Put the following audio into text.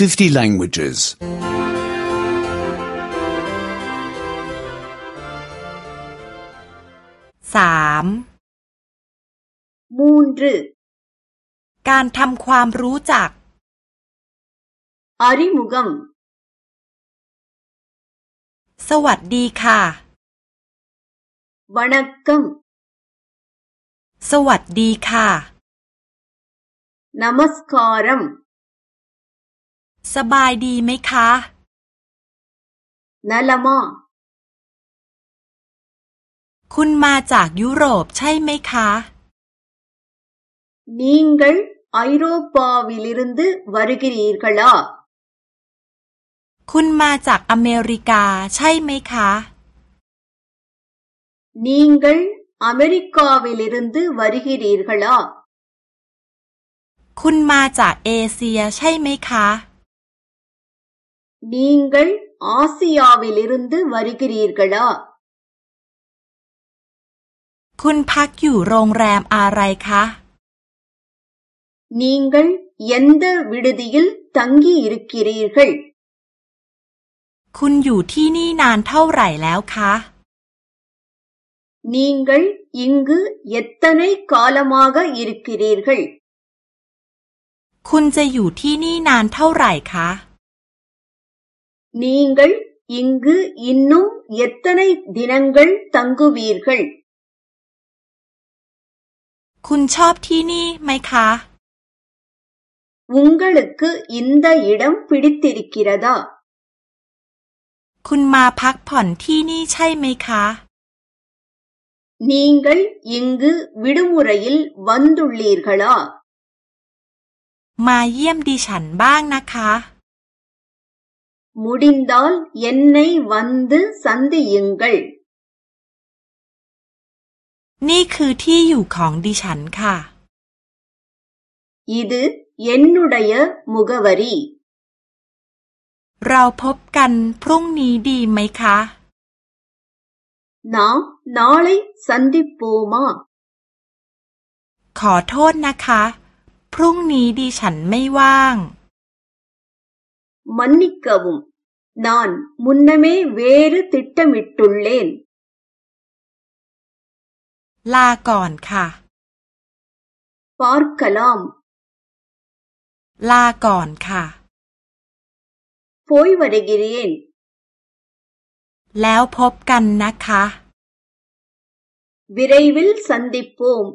50 languages. 3. มูนรึการทำความรู้จักอาริมุกัมสวัสดีค่ะวานักกัมสวัสดีค่ะนามัสการัมสบายดีไหมคะนาลามอคุณมาจากยุโรปใช่ไหมคะ นิงกลไอโรปาวิลิรันด์วาริกรு க ร ற ீ ர ்ลา คุณมาจากอเมริกาใช่ไหมคะ นิงกลอเมริกาวิลิรันด์วาริกร ர ுรி ற ீ ர ลา คุณมาจากเอเชียใช่ไหมคะ நீங்கள் ஆசியாவிலிருந்து வருகிறீர்களா คุณพักอยู่โรงแรมอะไรคะ நீங்கள் எந்த விடுதியில் தங்கி இருக்கிறீர்கள் คุณอยู่ที่นี่นานเท่าไหร่แล้วคะ நீங்கள் இங்கு எத்தனை காலமாக இருக்கிறீர்கள் คุณจะอยู่ที่นี่นานเท่าไหร่คะ நீங்கள் இங்கு இன்னும் எத்தனை தினங்கள் தங்குவீர்கள் คุณชอบที่นี่ไหมคะ உங்களுக்கு இந்த இடம் பிடித்திருக்கிறதா คุณมาพักผ่อนที่นี่ใช่ไหมคะ நீங்கள் இங்கு விடுமுறையில் வந்துள்ளீர்களா มาเยี่ยมดิฉันบ้างนะคะ முடிந்தால் என்னை வந்து சந்தியுங்கள் นี่คือที่อยู่ของดิฉันค่ะ இது என்னுடைய முகவரி เราพบกันพรุ่งนี้ดีไหมคะน้อ் ந ா ள ลยสันிิปูม ம ขอโทษนะคะ พรุ่งนี้ดิฉันไม่ว่างมันนิกกบุு நான் முன்னமே வேறு திட்டமிட்டுள்ளேன் ลาก่อนค่ะ பார்க்கலாம் ลาก่อนค่ะ போய் வருகிறேன் แล้วพบกันนะคะ விரைவில் சந்திப்போம்